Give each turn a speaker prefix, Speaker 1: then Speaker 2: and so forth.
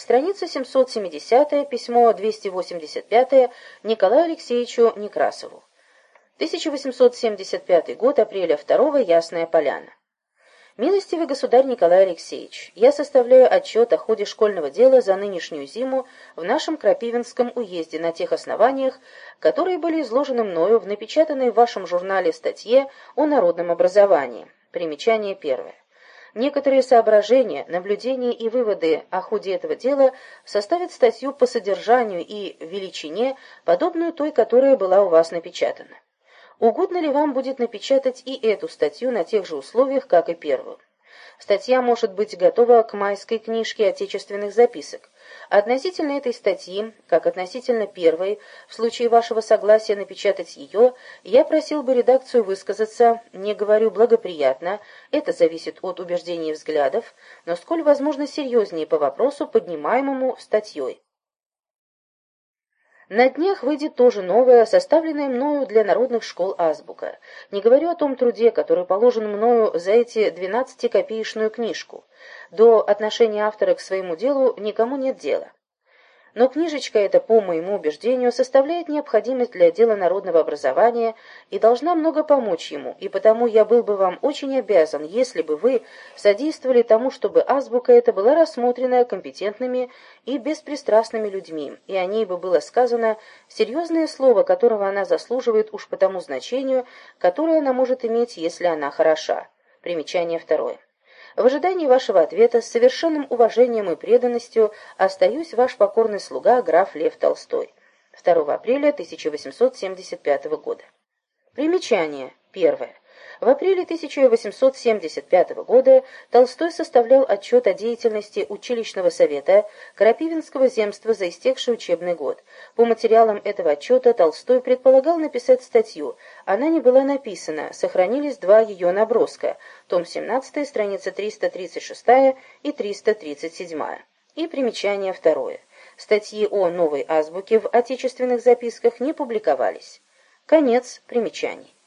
Speaker 1: Страница 770, письмо 285 Николаю Алексеевичу Некрасову. 1875 год, апреля 2 Ясная Поляна. Милостивый государь Николай Алексеевич, я составляю отчет о ходе школьного дела за нынешнюю зиму в нашем Крапивинском уезде на тех основаниях, которые были изложены мною в напечатанной в вашем журнале статье о народном образовании. Примечание первое. Некоторые соображения, наблюдения и выводы о ходе этого дела составят статью по содержанию и величине, подобную той, которая была у вас напечатана. Угодно ли вам будет напечатать и эту статью на тех же условиях, как и первую? Статья может быть готова к майской книжке отечественных записок. Относительно этой статьи, как относительно первой, в случае вашего согласия напечатать ее, я просил бы редакцию высказаться, не говорю благоприятно, это зависит от убеждений и взглядов, но сколь возможно серьезнее по вопросу, поднимаемому статьей. На днях выйдет тоже новая, составленная мною для народных школ азбука. Не говорю о том труде, который положен мною за эти двенадцатикопеечную книжку. До отношения автора к своему делу никому нет дела. Но книжечка эта, по моему убеждению, составляет необходимость для дела народного образования и должна много помочь ему, и потому я был бы вам очень обязан, если бы вы содействовали тому, чтобы азбука эта была рассмотрена компетентными и беспристрастными людьми, и о ней бы было сказано серьезное слово, которого она заслуживает уж по тому значению, которое она может иметь, если она хороша. Примечание второе. В ожидании вашего ответа с совершенным уважением и преданностью остаюсь ваш покорный слуга граф Лев Толстой. 2 апреля 1875 года. Примечание. Первое. В апреле 1875 года Толстой составлял отчет о деятельности училищного совета Крапивинского земства за истекший учебный год. По материалам этого отчета Толстой предполагал написать статью. Она не была написана, сохранились два ее наброска, том 17, страница 336 и 337. И примечание второе. Статьи о новой азбуке в отечественных записках не публиковались. Конец примечаний.